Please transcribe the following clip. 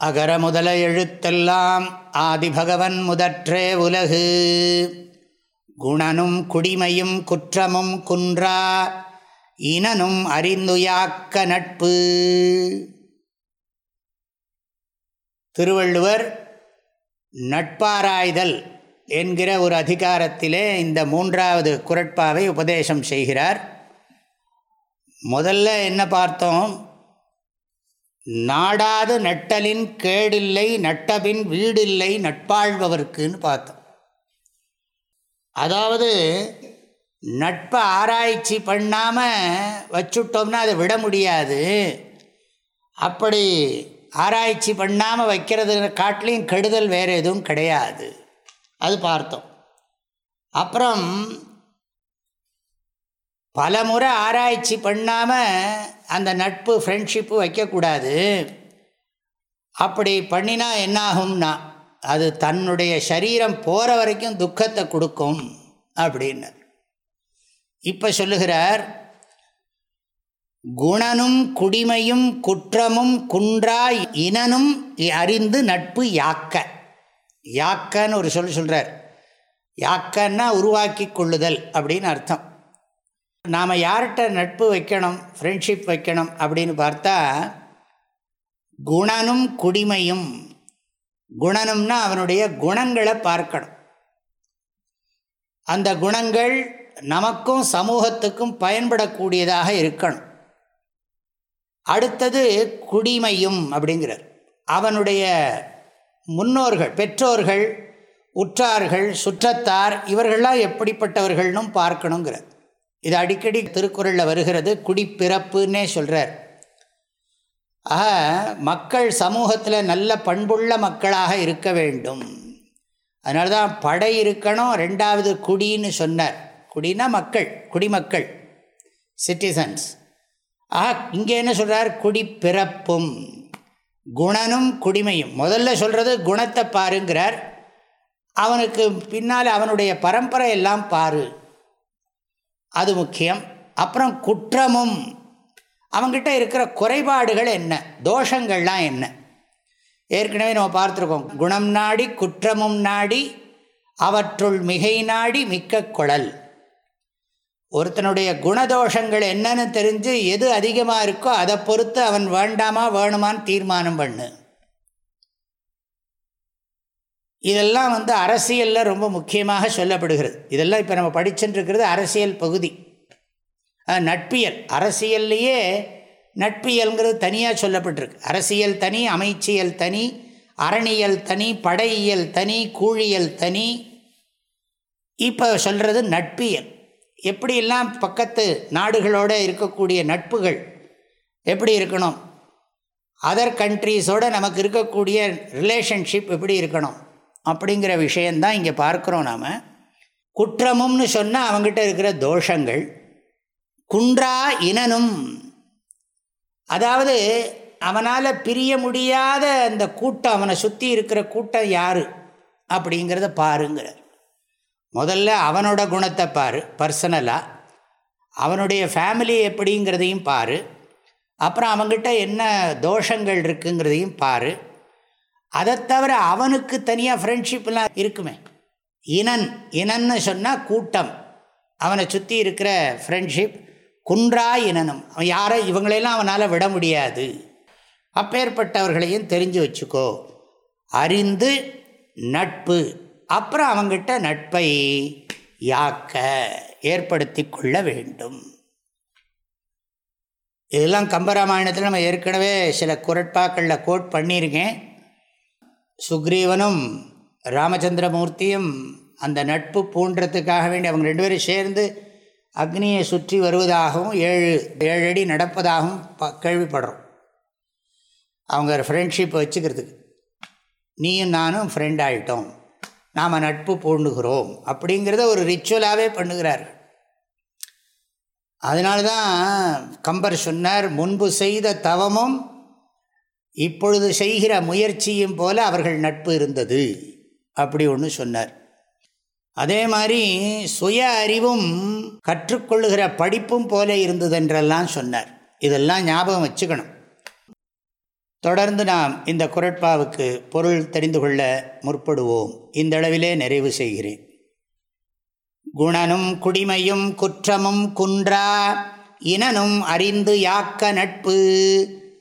அகர முதல எழுத்தெல்லாம் ஆதிபகவன் முதற்றே உலகு. குணனும் குடிமையும் குற்றமும் குன்றா இனனும் அறிந்துயாக்க நட்பு. திருவள்ளுவர் நட்பாராய்தல் என்கிற ஒரு அதிகாரத்திலே இந்த மூன்றாவது குரட்பாவை உபதேசம் செய்கிறார். முதல்ல என்ன பார்த்தோம்? நாடாது நட்டலின் கேடில்லை நட்டபின் வீடில்லை நட்பாழ்பவர்க்குன்னு பார்த்தோம். அதாவது நட்பை ஆராய்ச்சி பண்ணாமல் வச்சுட்டோம்னா அதை விட முடியாது. அப்படி ஆராய்ச்சி பண்ணாமல் வைக்கிறது காட்டிலையும் கெடுதல் வேறு எதுவும் கிடையாது. அது பார்த்தோம். அப்புறம் பல முறை ஆராய்ச்சி பண்ணாமல் அந்த நட்பு ஃப்ரெண்ட்ஷிப்பு வைக்கக்கூடாது. அப்படி பண்ணினா என்னாகும்னா அது தன்னுடைய சரீரம் போகிற வரைக்கும் துக்கத்தை கொடுக்கும் அப்படின்னு. இப்போ சொல்லுகிறார் குணனும் குடிமையும் குற்றமும் குன்றா இனனும் அறிந்து நட்பு யாக்க. யாக்கன்னு ஒரு சொல் சொல்கிறார் யாக்கன்னா உருவாக்கி கொள்ளுதல் அப்படின்னு அர்த்தம். நாம் யார்கிட்ட நட்பு வைக்கணும் ஃப்ரெண்ட்ஷிப் வைக்கணும் அப்படின்னு பார்த்தா குணனும் குடிமையும். குணனும்னா அவனுடைய குணங்களை பார்க்கணும். அந்த குணங்கள் நமக்கும் சமூகத்துக்கும் பயன்படக்கூடியதாக இருக்கணும். அடுத்தது குடிமையும் அப்படிங்கிறார். அவனுடைய முன்னோர்கள் பெற்றோர்கள் உற்றார்கள் சுற்றத்தார் இவர்கள்லாம் எப்படிப்பட்டவர்கள்னும் பார்க்கணுங்கிறார். இது அடிக்கடி திருக்குறளில் வருகிறது குடிப்பிறப்புன்னே சொல்கிறார் ஆக மக்கள் சமூகத்தில் நல்ல பண்புள்ள மக்களாக இருக்க வேண்டும். அதனால தான் படை இருக்கணும் ரெண்டாவது குடின்னு சொன்னார். குடினா மக்கள் குடிமக்கள் சிட்டிசன்ஸ் ஆக இங்கே என்ன சொல்கிறார் குடிப்பிறப்பும் குணனும் குடிமையும். முதல்ல சொல்கிறது குணத்தை பாருங்கிறார். அவனுக்கு பின்னால் அவனுடைய பரம்பரை எல்லாம் பாரு. அது முக்கியம். அப்புறம் குற்றமும். அவங்ககிட்ட இருக்கிற குறைபாடுகள் என்ன? தோஷங்கள்லாம் என்ன? ஏற்கனவே நம்ம பார்த்துருக்கோம். குணம் நாடி குற்றமும் நாடி அவற்றுள் மிகை நாடி மிக்க குழல். ஒருத்தனுடைய குணதோஷங்கள் என்னன்னு தெரிஞ்சு எது அதிகமாக இருக்கோ அதை பொறுத்து அவன் வேண்டாமா வேணுமான்னு தீர்மானம் பண்ணு. இதெல்லாம் வந்து அரசியலில் ரொம்ப முக்கியமாக சொல்லப்படுகிறது. இதெல்லாம் இப்போ நம்ம படிச்சுட்டுருக்கிறது அரசியல் பகுதி. நட்பியல். அரசியல்லையே நட்பியல்ங்கிறது தனியாக சொல்லப்பட்டிருக்கு. அரசியல் தனி அமைச்சியல் தனி அரணியல் தனி படையியல் தனி கூழியல் தனி. இப்போ சொல்கிறது நட்பியல். எப்படியெல்லாம் பக்கத்து நாடுகளோடு இருக்கக்கூடிய நட்புகள் எப்படி இருக்கணும்? அதர் கண்ட்ரீஸோடு நமக்கு இருக்கக்கூடிய ரிலேஷன்ஷிப் எப்படி இருக்கணும்? அப்படிங்கிற விஷயந்தான் இங்கே பார்க்குறோம் நாம். குற்றமும்னு சொன்னால் அவங்ககிட்ட இருக்கிற தோஷங்கள். குன்றா இனனும். அதாவது அவனால் பிரிய முடியாத அந்த கூட்டம் அவனை சுற்றி இருக்கிற கூட்டம் யார்? அப்படிங்கிறத பாருங்கிறார். முதல்ல அவனோட குணத்தை பாரு பர்சனலாக அவனுடைய ஃபேமிலி எப்படிங்கிறதையும் பாரு. அப்புறம் அவங்ககிட்ட என்ன தோஷங்கள் இருக்குங்கிறதையும் பாரு. அதை தவிர அவனுக்கு தனியாக ஃப்ரெண்ட்ஷிப்லாம் இருக்குமே. இனன் இனன்னு சொன்னால் கூட்டம். அவனை சுற்றி இருக்கிற ஃப்ரெண்ட்ஷிப் குன்றா இனனும். அவன் யாரை இவங்களையெல்லாம் அவனால் விட முடியாது. அப்பேற்பட்டவர்களையும் தெரிஞ்சு வச்சுக்கோ. அறிந்து நட்பு. அப்புறம் அவங்கிட்ட நட்பை யாக்க ஏற்படுத்தி கொள்ள வேண்டும். இதெல்லாம் கம்பராமாயணத்தில் நம்ம ஏற்கனவே சில குரட்பாக்களில் கோட் பண்ணியிருக்கேன். சுக்ரீவனும் ராமச்சந்திரமூர்த்தியும் அந்த நட்பு பூன்றத்துக்காக வேண்டி அவங்க ரெண்டு பேரும் சேர்ந்து அக்னியை சுற்றி வருவதாகவும் ஏழு ஏழு அடி நடப்பதாகவும் ப கேள்விப்படுறோம். அவங்க ஃப்ரெண்ட்ஷிப்பை வச்சுக்கிறதுக்கு. நீயும் நானும் ஃப்ரெண்ட் ஆகிட்டோம் நாம் நட்பு பூண்டுகிறோம் அப்படிங்கிறத ஒரு ரிச்சுவலாகவே பண்ணுகிறார். அதனால தான் கம்பர் சொன்னார் முன்பு செய்த தவமும் இப்பொழுது செய்கிற முயற்சியும் போல அவர்கள் நட்பு இருந்தது. அப்படி ஒன்று சொன்னார். அதே மாதிரி சுய அறிவும் கற்றுக்கொள்ளுகிற படிப்பும் போல இருந்ததென்றெல்லாம் சொன்னார். இதெல்லாம் ஞாபகம் வச்சுக்கணும். தொடர்ந்து நாம் இந்த குரட்பாவுக்கு பொருள் தெரிந்து கொள்ள முற்படுவோம். இந்த அளவிலே நிறைவு செய்கிறேன். குணனும் குடிமையும் குற்றமும் குன்றா இனனும் அறிந்து யாக்க நட்பு